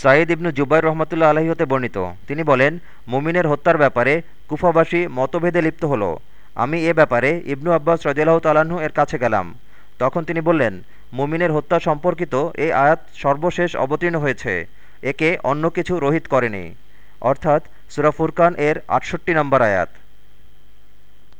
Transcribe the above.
সাঈদ ইবনু জুবাইর রহমতুল্লা আলহী হতে বর্ণিত। তিনি বলেন, মুমিনের হত্যার ব্যাপারে কুফাবাসী মতভেদে লিপ্ত হলো। আমি এ ব্যাপারে ইবনু আব্বাস রদিয়াল্লাহ তালাহু এর কাছে গেলাম। তখন তিনি বললেন, মুমিনের হত্যা সম্পর্কিত এই আয়াত সর্বশেষ অবতীর্ণ হয়েছে। একে অন্য কিছু রহিত করেনি। অর্থাৎ সুরাফুর খান এর আটষট্টি নম্বর আয়াত।